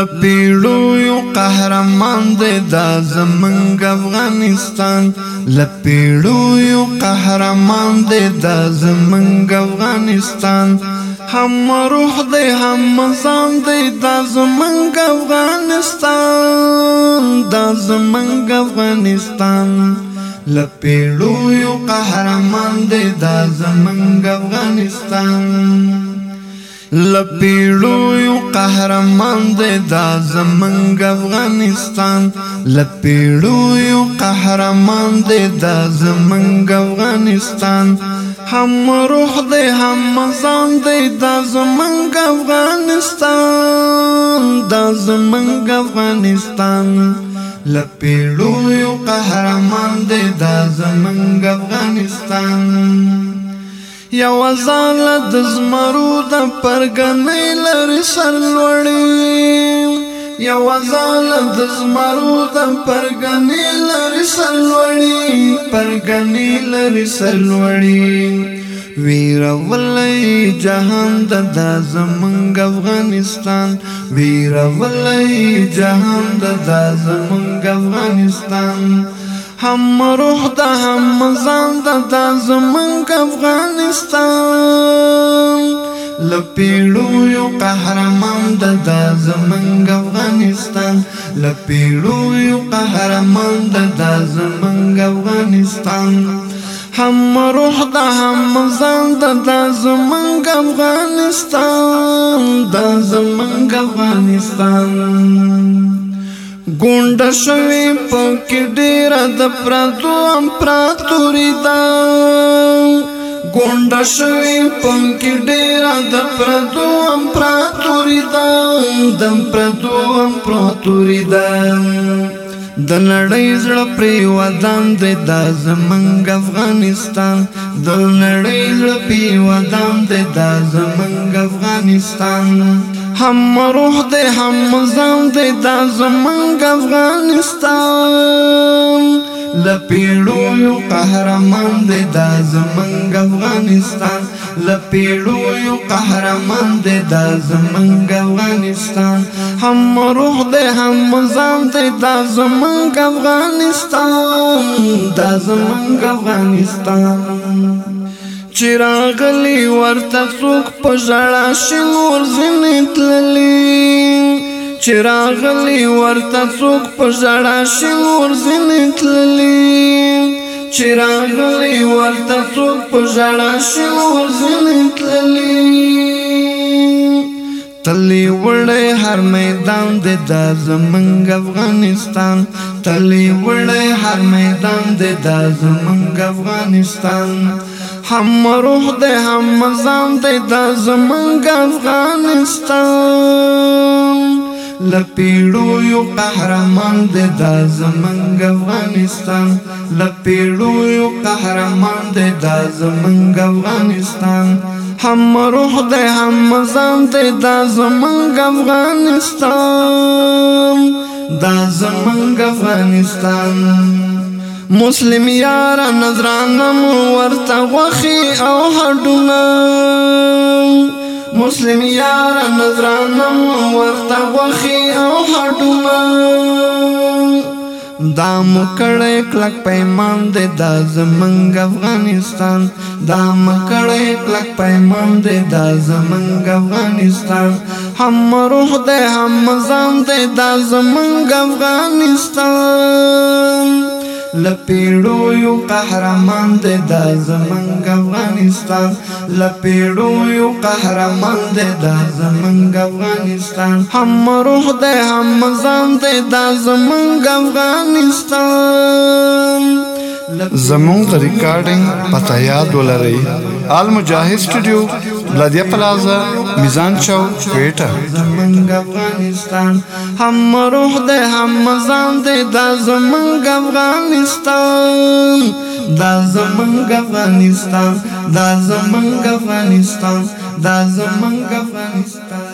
لپیړو یو قهرمان دی دا زمنګ افغانستان لپیړو یو قهرمان دی دا زمنګ افغانستان هم روح دی هم ځان دی دا زمنګ افغانستان دا زمنګ افغانستان لپیړو یو قهرمان دی دا زمنګ افغانستان لپیړو یو قهرمان دې دا زمنګ افغانستان لپیړو یو قهرمان دې دا زمنګ افغانستان هم روح دې هم ځان دې دا زمنګ افغانستان دا زمنګ افغانستان لپیړو یو قهرمان دې دا زمنګ افغانستان یو ځان د زمرو د پرګنې لري سر لوړي یو ځان د زمرو د پرګنې لري سر لوړي پرګنې لري سر لوړي ویر ولای جهان د زمنګ افغانستان ویر ولای جهان د زمنګ افغانستان هم روح ده هم ځان ده دا زمونږ افغانستان لپیړو یو قهرمان ده دا زمونږ افغانستان لپیړو یو قهرمان ده دا زمونږ افغانستان هم روح ده هم ځان ده دا زمونږ افغانستان دا زمونږ افغانستان ګوند شوی پونکې ډیر د پردو ام پراتوري دا ګوند شوی پونکې ډیر د پردو ام پراتوري دا دم پردو ام پراتوري دا د نړۍ زړه پری ودان دی دا زمنګ افغانستان د نړۍ زړه پری ودان دی دا زمنګ افغانستان هم روح دی هم زم دی دا زمنګ افغانستان لپیړو یو قهرمان دی دا زمنګ افغانستان لپیړو یو قهرمان دی دا زمنګ افغانستان هم روح دی هم زم دی دا زمنګ افغانستان دا زمنګ افغانستان چراغلی ورته څوک په ژړا شنور زینت للی چراغلی ورته څوک په ژړا شنور زینت للی چراغلی ورته څوک په ژړا شنور زینت للی تلی وړې هر میدان د زمنګ افغانستان تلی وړې هر میدان د زمنګ افغانستان هم روح دی هم مزام دی دا زمنګ افغانستان لپیړو یو قهرمان دی دا زمنګ افغانستان لپیړو یو قهرمان دی دا زمنګ افغانستان هم روح دی هم مزام دی دا زمنګ افغانستان دا زمنګ افغانستان مسلم یار نظرانم ورته غوخي او هډونه مسلم یار نظرانم ورته غوخي او هډونه دا مکړې کلک پیمان دې د زمنګ افغانستان دا مکړې کلک پیمان دې د زمنګ افغانستان هم روح دې هم ځان دې د زمنګ افغانستان لپیړو یو قهرمان دی دا زمنګ افغانستان لپیړو یو قهرمان دی دا زمنګ افغانستان هم روح دی هم ځان دی دا زمنګ افغانستان زمون د ریکارډینګ پته یاد ولرئ آل مجاهد سټوډیو بلدیا پلازا میزان چوک کوټه زمونږ افغانستان هم روح ده هم ځان ده د زمونږ افغانستان د زمونږ افغانستان د زمونږ افغانستان د زمونږ افغانستان